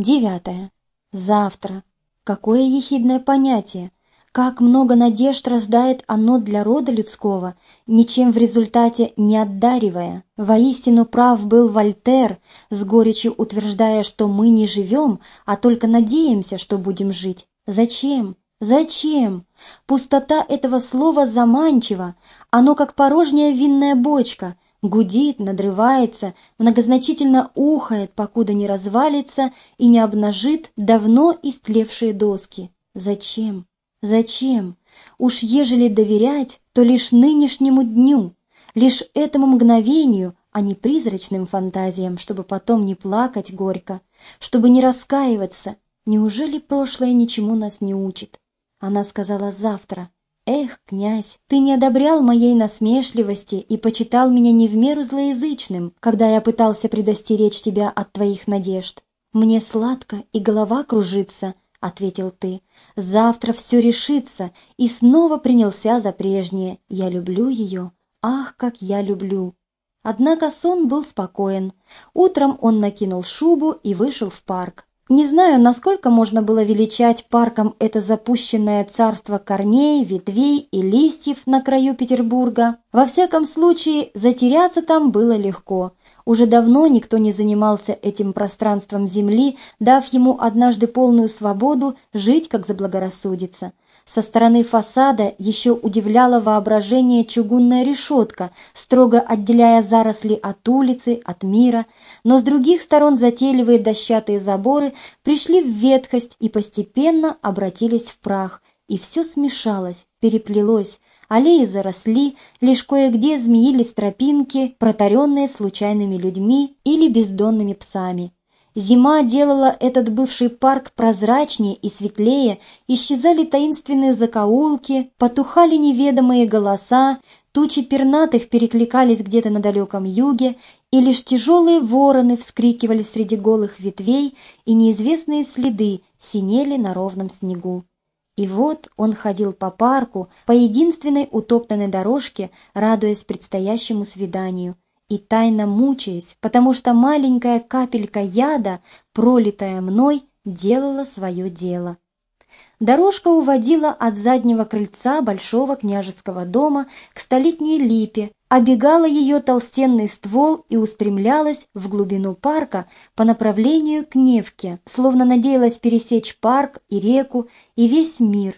Девятое. Завтра. Какое ехидное понятие! Как много надежд рождает оно для рода людского, ничем в результате не отдаривая. Воистину прав был Вольтер, с горечью утверждая, что мы не живем, а только надеемся, что будем жить. Зачем? Зачем? Пустота этого слова заманчива, оно как порожняя винная бочка, гудит, надрывается, многозначительно ухает, покуда не развалится и не обнажит давно истлевшие доски. Зачем? Зачем? Уж ежели доверять, то лишь нынешнему дню, лишь этому мгновению, а не призрачным фантазиям, чтобы потом не плакать горько, чтобы не раскаиваться. Неужели прошлое ничему нас не учит? Она сказала завтра. «Эх, князь, ты не одобрял моей насмешливости и почитал меня не в меру злоязычным, когда я пытался предостеречь тебя от твоих надежд. Мне сладко и голова кружится, — ответил ты. «Завтра все решится», и снова принялся за прежнее. «Я люблю ее. Ах, как я люблю!» Однако сон был спокоен. Утром он накинул шубу и вышел в парк. Не знаю, насколько можно было величать парком это запущенное царство корней, ветвей и листьев на краю Петербурга. Во всяком случае, затеряться там было легко. Уже давно никто не занимался этим пространством земли, дав ему однажды полную свободу жить, как заблагорассудится. Со стороны фасада еще удивляло воображение чугунная решетка, строго отделяя заросли от улицы, от мира, но с других сторон затейливые дощатые заборы пришли в ветхость и постепенно обратились в прах, и все смешалось, переплелось, аллеи заросли, лишь кое-где змеились тропинки, протаренные случайными людьми или бездонными псами. Зима делала этот бывший парк прозрачнее и светлее, исчезали таинственные закоулки, потухали неведомые голоса, тучи пернатых перекликались где-то на далеком юге, и лишь тяжелые вороны вскрикивали среди голых ветвей, и неизвестные следы синели на ровном снегу. И вот он ходил по парку, по единственной утоптанной дорожке, радуясь предстоящему свиданию, и тайно мучаясь, потому что маленькая капелька яда, пролитая мной, делала свое дело. Дорожка уводила от заднего крыльца большого княжеского дома к столетней липе, обегала ее толстенный ствол и устремлялась в глубину парка по направлению к Невке, словно надеялась пересечь парк и реку и весь мир.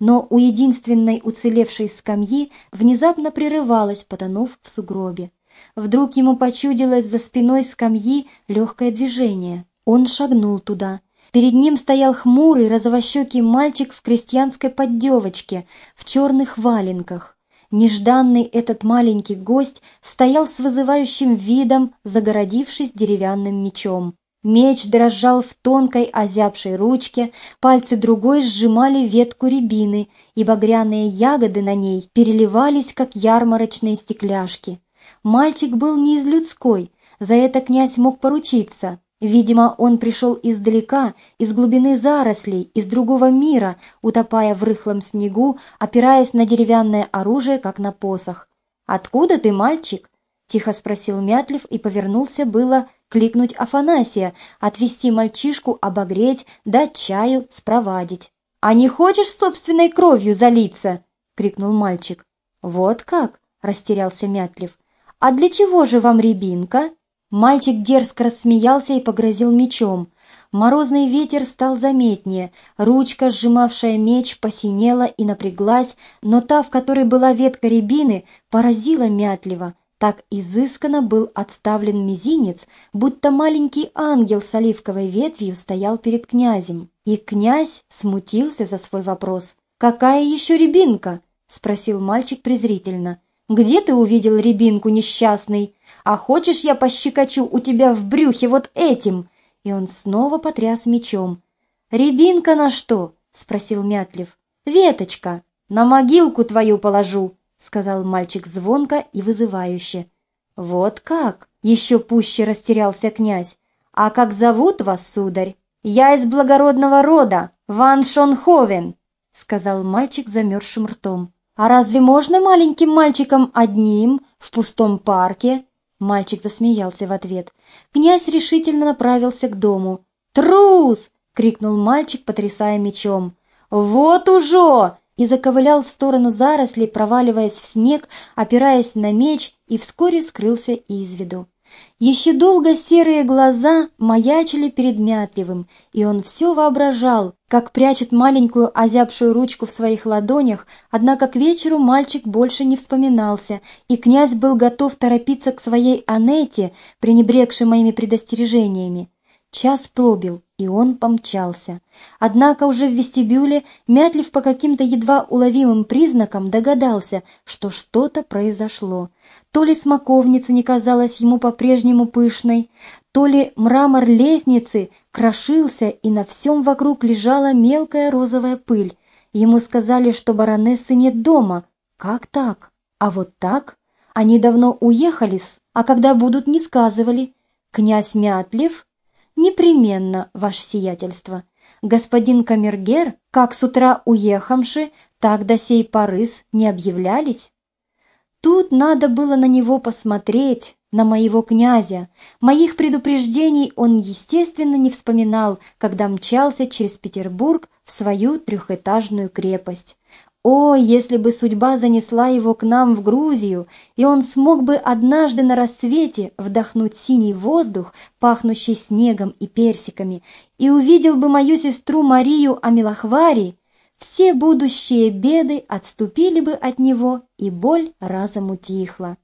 Но у единственной уцелевшей скамьи внезапно прерывалась, потонув в сугробе. Вдруг ему почудилось за спиной скамьи легкое движение. Он шагнул туда. Перед ним стоял хмурый, розовощекий мальчик в крестьянской поддевочке, в черных валенках. Нежданный этот маленький гость стоял с вызывающим видом, загородившись деревянным мечом. Меч дрожал в тонкой озябшей ручке, пальцы другой сжимали ветку рябины, и багряные ягоды на ней переливались, как ярмарочные стекляшки. Мальчик был не из людской, за это князь мог поручиться. Видимо, он пришел издалека, из глубины зарослей, из другого мира, утопая в рыхлом снегу, опираясь на деревянное оружие, как на посох. «Откуда ты, мальчик?» — тихо спросил Мятлев и повернулся было кликнуть Афанасия, отвести мальчишку, обогреть, дать чаю, спровадить. «А не хочешь собственной кровью залиться?» — крикнул мальчик. «Вот как?» — растерялся Мятлев. «А для чего же вам рябинка?» Мальчик дерзко рассмеялся и погрозил мечом. Морозный ветер стал заметнее, ручка, сжимавшая меч, посинела и напряглась, но та, в которой была ветка рябины, поразила мятливо. Так изысканно был отставлен мизинец, будто маленький ангел с оливковой ветвью стоял перед князем. И князь смутился за свой вопрос. «Какая еще рябинка?» — спросил мальчик презрительно. Где ты увидел рябинку несчастный? А хочешь, я пощекочу у тебя в брюхе вот этим?» И он снова потряс мечом. «Рябинка на что?» — спросил Мятлев. «Веточка. На могилку твою положу», — сказал мальчик звонко и вызывающе. «Вот как?» — еще пуще растерялся князь. «А как зовут вас, сударь?» «Я из благородного рода, Ван Шонховен», — сказал мальчик замерзшим ртом. «А разве можно маленьким мальчикам одним в пустом парке?» Мальчик засмеялся в ответ. Князь решительно направился к дому. «Трус!» — крикнул мальчик, потрясая мечом. «Вот уже!» и заковылял в сторону зарослей, проваливаясь в снег, опираясь на меч, и вскоре скрылся из виду. Еще долго серые глаза маячили перед Мятливым, и он все воображал, как прячет маленькую озябшую ручку в своих ладонях, однако к вечеру мальчик больше не вспоминался, и князь был готов торопиться к своей Анете, пренебрегшей моими предостережениями. Час пробил, и он помчался. Однако уже в вестибюле Мятлив по каким-то едва уловимым признакам догадался, что что-то произошло. То ли смоковница не казалась ему по-прежнему пышной, то ли мрамор лестницы крошился, и на всем вокруг лежала мелкая розовая пыль. Ему сказали, что баронессы нет дома. Как так? А вот так? Они давно уехали-с, а когда будут, не сказывали. Князь Мятлив «Непременно, ваше сиятельство. Господин Камергер, как с утра уехавши, так до сей порыс не объявлялись?» Тут надо было на него посмотреть, на моего князя. Моих предупреждений он, естественно, не вспоминал, когда мчался через Петербург в свою трехэтажную крепость. О, если бы судьба занесла его к нам в Грузию, и он смог бы однажды на рассвете вдохнуть синий воздух, пахнущий снегом и персиками, и увидел бы мою сестру Марию Амилахвари, все будущие беды отступили бы от него, и боль разом утихла.